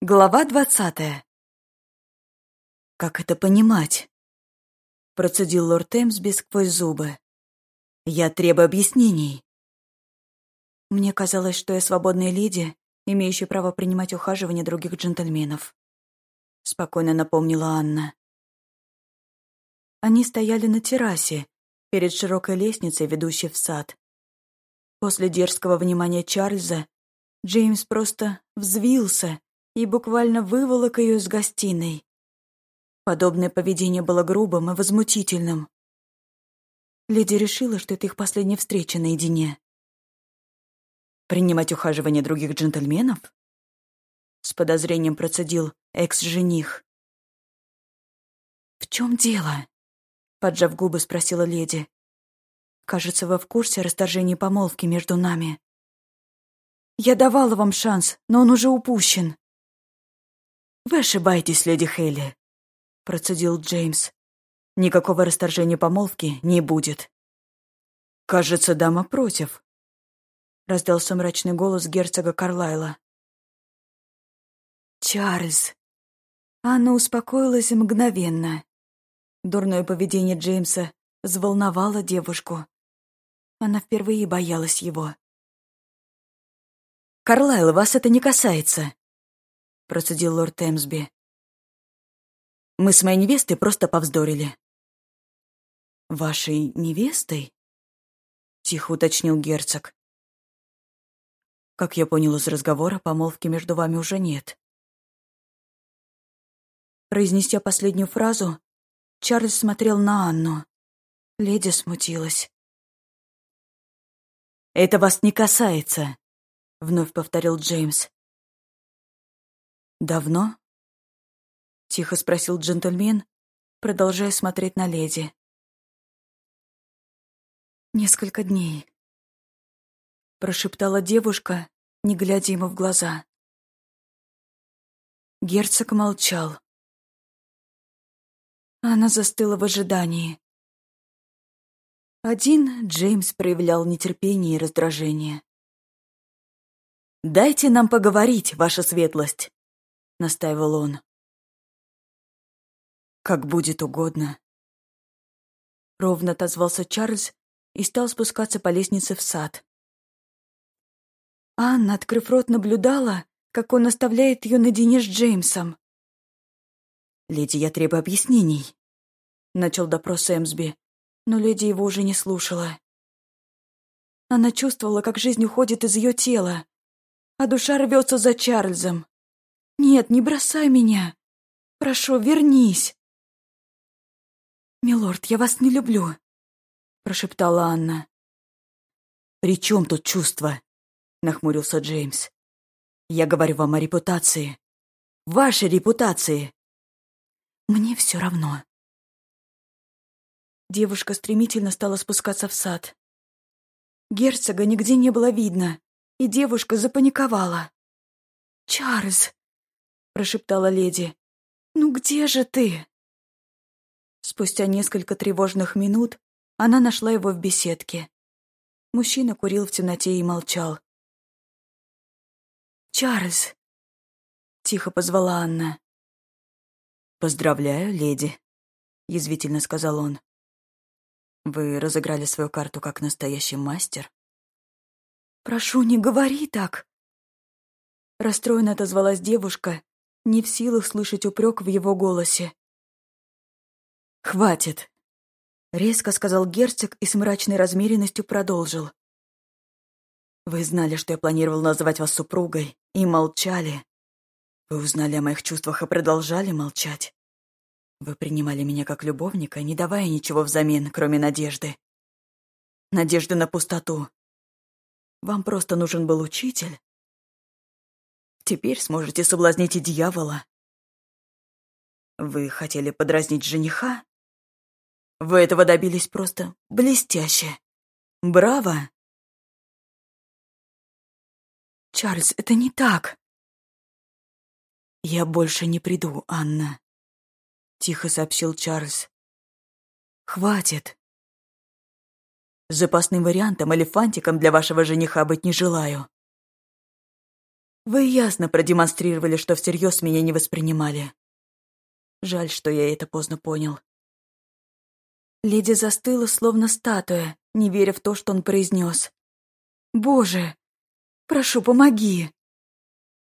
Глава двадцатая. «Как это понимать?» Процедил лорд Эмсби сквозь зубы. «Я требую объяснений». Мне казалось, что я свободная леди, имеющая право принимать ухаживание других джентльменов. Спокойно напомнила Анна. Они стояли на террасе, перед широкой лестницей, ведущей в сад. После дерзкого внимания Чарльза Джеймс просто взвился и буквально выволок ее из гостиной. Подобное поведение было грубым и возмутительным. Леди решила, что это их последняя встреча наедине. «Принимать ухаживание других джентльменов?» С подозрением процедил экс-жених. «В чем дело?» Поджав губы, спросила леди. «Кажется, вы в курсе о расторжении помолвки между нами. Я давала вам шанс, но он уже упущен». «Вы ошибаетесь, леди Хейли», — процедил Джеймс. «Никакого расторжения помолвки не будет». «Кажется, дама против», — раздался мрачный голос герцога Карлайла. «Чарльз». Анна успокоилась мгновенно. Дурное поведение Джеймса взволновало девушку. Она впервые боялась его. «Карлайл, вас это не касается», процедил лорд Эмсби. «Мы с моей невестой просто повздорили». «Вашей невестой?» — тихо уточнил герцог. «Как я понял из разговора, помолвки между вами уже нет». Произнеся последнюю фразу, Чарльз смотрел на Анну. Леди смутилась. «Это вас не касается», — вновь повторил Джеймс. «Давно?» — тихо спросил джентльмен, продолжая смотреть на леди. «Несколько дней», — прошептала девушка, не глядя ему в глаза. Герцог молчал. Она застыла в ожидании. Один Джеймс проявлял нетерпение и раздражение. «Дайте нам поговорить, ваша светлость!» — настаивал он. «Как будет угодно». Ровно отозвался Чарльз и стал спускаться по лестнице в сад. Анна, открыв рот, наблюдала, как он оставляет ее наедине с Джеймсом. «Леди, я требую объяснений», — начал допрос Эмсби, но леди его уже не слушала. Она чувствовала, как жизнь уходит из ее тела, а душа рвется за Чарльзом. Нет, не бросай меня. Прошу, вернись. Милорд, я вас не люблю, прошептала Анна. При чем тут чувства? нахмурился Джеймс. Я говорю вам о репутации. Вашей репутации. Мне все равно. Девушка стремительно стала спускаться в сад. Герцога нигде не было видно, и девушка запаниковала. «Чарльз!» Прошептала леди. «Ну где же ты?» Спустя несколько тревожных минут она нашла его в беседке. Мужчина курил в темноте и молчал. «Чарльз!» — тихо позвала Анна. «Поздравляю, леди», — язвительно сказал он. «Вы разыграли свою карту как настоящий мастер?» «Прошу, не говори так!» Расстроенно отозвалась девушка не в силах слышать упрек в его голосе. «Хватит!» — резко сказал герцог и с мрачной размеренностью продолжил. «Вы знали, что я планировал называть вас супругой, и молчали. Вы узнали о моих чувствах и продолжали молчать. Вы принимали меня как любовника, не давая ничего взамен, кроме надежды. Надежды на пустоту. Вам просто нужен был учитель, Теперь сможете соблазнить и дьявола. Вы хотели подразнить жениха? Вы этого добились просто блестяще. Браво! Чарльз, это не так. Я больше не приду, Анна, тихо сообщил Чарльз. Хватит. Запасным вариантом или фантиком для вашего жениха быть не желаю. Вы ясно продемонстрировали, что всерьез меня не воспринимали. Жаль, что я это поздно понял. Леди застыла, словно статуя, не веря в то, что он произнес. «Боже! Прошу, помоги!»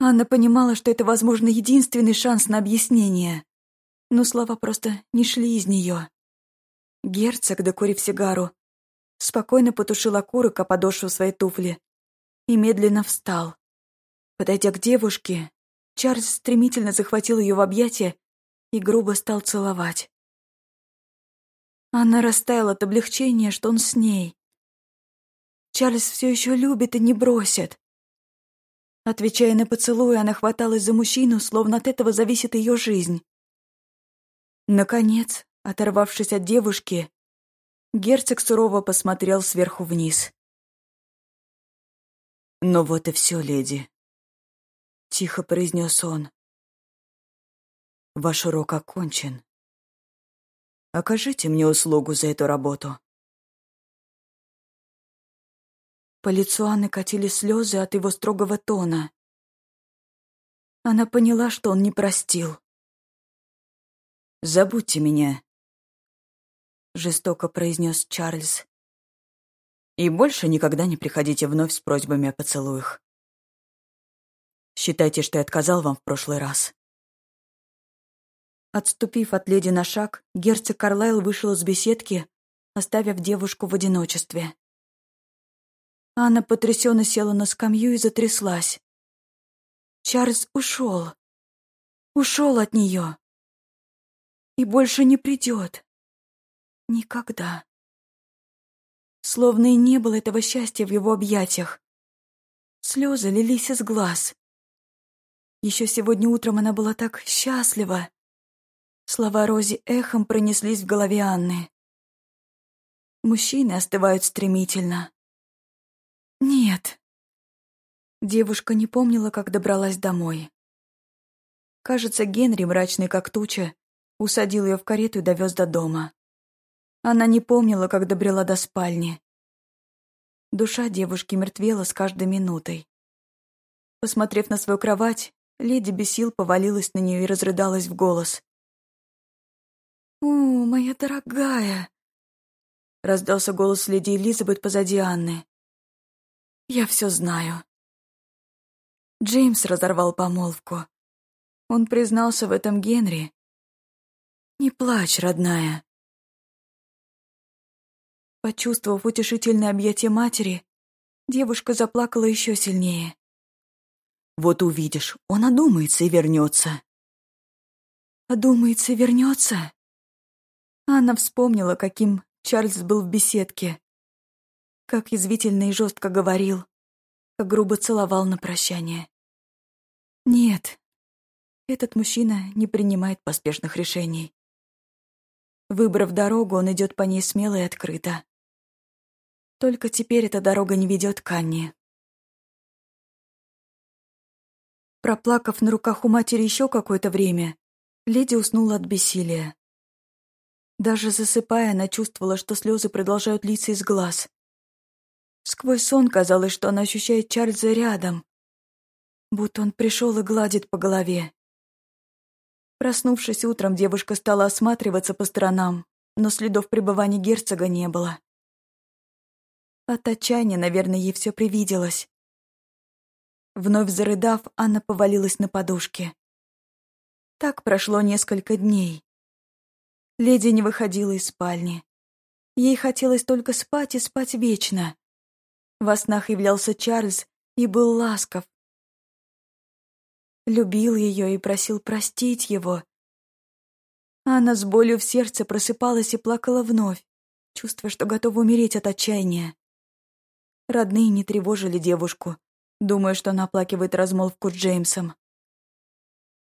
Анна понимала, что это, возможно, единственный шанс на объяснение. Но слова просто не шли из нее. Герцог, докурив сигару, спокойно потушил окурок о подошву своей туфли и медленно встал. Подойдя к девушке, Чарльз стремительно захватил ее в объятия и грубо стал целовать. Она растаяла от облегчения, что он с ней. Чарльз все еще любит и не бросит. Отвечая на поцелуй, она хваталась за мужчину, словно от этого зависит ее жизнь. Наконец, оторвавшись от девушки, герцог сурово посмотрел сверху вниз. «Ну вот и все, леди тихо произнес он. Ваш урок окончен. Окажите мне услугу за эту работу. По лицу Анны катили слезы от его строгого тона. Она поняла, что он не простил. «Забудьте меня», — жестоко произнес Чарльз. «И больше никогда не приходите вновь с просьбами о поцелуях. Считайте, что я отказал вам в прошлый раз». Отступив от леди на шаг, герцог Карлайл вышел из беседки, оставив девушку в одиночестве. Анна потрясенно села на скамью и затряслась. Чарльз ушел. Ушел от нее. И больше не придет. Никогда. Словно и не было этого счастья в его объятиях. Слезы лились из глаз. Еще сегодня утром она была так счастлива. Слова Рози эхом пронеслись в голове Анны. Мужчины остывают стремительно. Нет. Девушка не помнила, как добралась домой. Кажется, Генри, мрачный как туча, усадил ее в карету и довез до дома. Она не помнила, как добрела до спальни. Душа девушки мертвела с каждой минутой. Посмотрев на свою кровать, Леди без сил повалилась на нее и разрыдалась в голос. «О, моя дорогая!» Раздался голос леди Элизабет позади Анны. «Я все знаю». Джеймс разорвал помолвку. Он признался в этом Генри. «Не плачь, родная». Почувствовав утешительное объятие матери, девушка заплакала еще сильнее. Вот увидишь, он одумается и вернется. Одумается и вернется? Анна вспомнила, каким Чарльз был в беседке. Как язвительно и жестко говорил, как грубо целовал на прощание. Нет, этот мужчина не принимает поспешных решений. Выбрав дорогу, он идет по ней смело и открыто. Только теперь эта дорога не ведет к Анне. Проплакав на руках у матери еще какое-то время, леди уснула от бессилия. Даже засыпая, она чувствовала, что слезы продолжают литься из глаз. Сквозь сон казалось, что она ощущает Чарльза рядом, будто он пришел и гладит по голове. Проснувшись утром, девушка стала осматриваться по сторонам, но следов пребывания герцога не было. От отчаяния, наверное, ей все привиделось. Вновь зарыдав, Анна повалилась на подушке. Так прошло несколько дней. Леди не выходила из спальни. Ей хотелось только спать и спать вечно. Во снах являлся Чарльз и был ласков. Любил ее и просил простить его. Анна с болью в сердце просыпалась и плакала вновь, чувствуя, что готова умереть от отчаяния. Родные не тревожили девушку, Думаю, что она оплакивает размолвку с Джеймсом.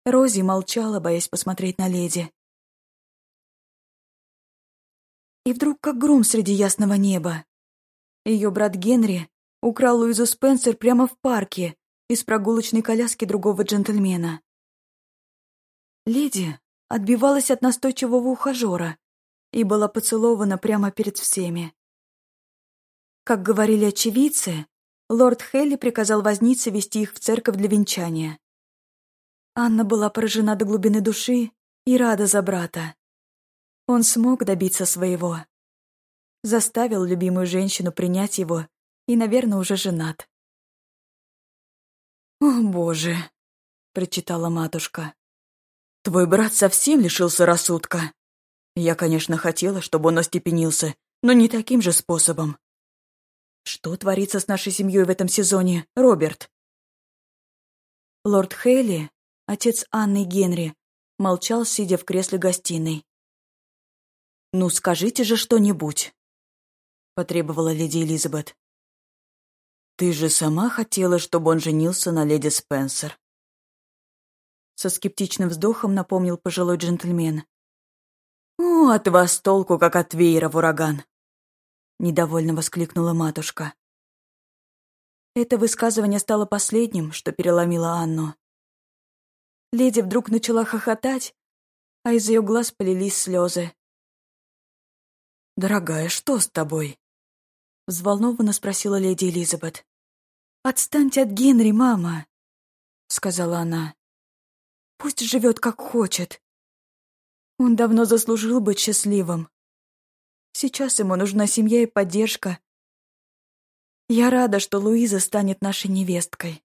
Рози молчала, боясь посмотреть на леди. И вдруг как гром среди ясного неба. Ее брат Генри украл Луизу Спенсер прямо в парке из прогулочной коляски другого джентльмена. Леди отбивалась от настойчивого ухажера и была поцелована прямо перед всеми. Как говорили очевидцы, лорд Хелли приказал вознице вести их в церковь для венчания. Анна была поражена до глубины души и рада за брата. Он смог добиться своего. Заставил любимую женщину принять его и, наверное, уже женат. «О, Боже!» — прочитала матушка. «Твой брат совсем лишился рассудка. Я, конечно, хотела, чтобы он остепенился, но не таким же способом. Что творится с нашей семьей в этом сезоне, Роберт?» Лорд Хейли, отец Анны Генри, молчал, сидя в кресле гостиной. «Ну, скажите же что-нибудь», — потребовала леди Элизабет. «Ты же сама хотела, чтобы он женился на леди Спенсер». Со скептичным вздохом напомнил пожилой джентльмен. «О, от вас толку, как от веера в ураган!» Недовольно воскликнула матушка. Это высказывание стало последним, что переломило Анну. Леди вдруг начала хохотать, а из ее глаз полились слезы. «Дорогая, что с тобой?» Взволнованно спросила леди Элизабет. «Отстаньте от Генри, мама», — сказала она. «Пусть живет как хочет. Он давно заслужил быть счастливым. Сейчас ему нужна семья и поддержка. Я рада, что Луиза станет нашей невесткой».